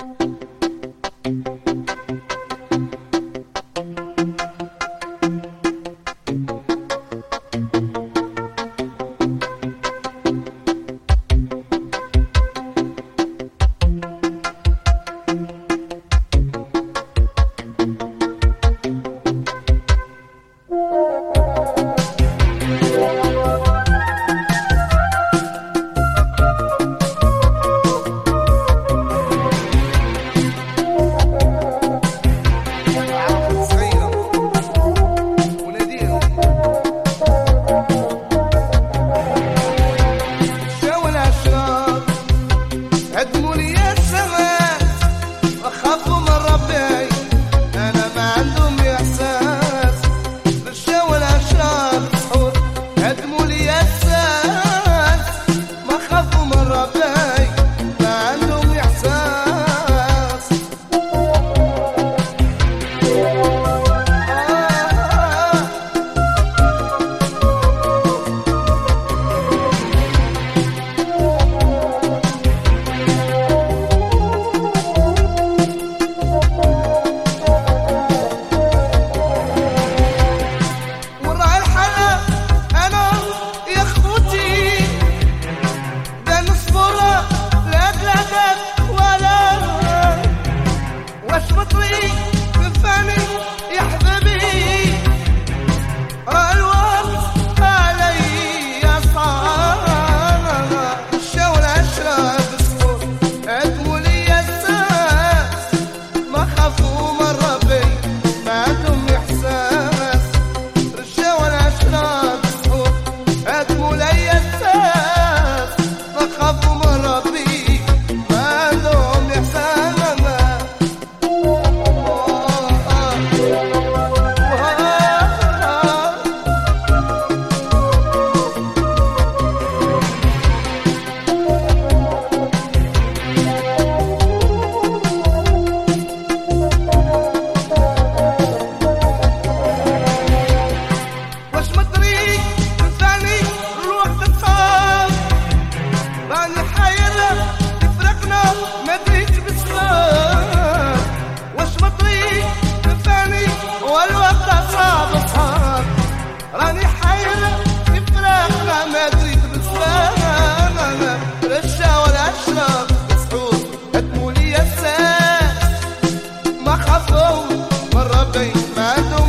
Bye. Mano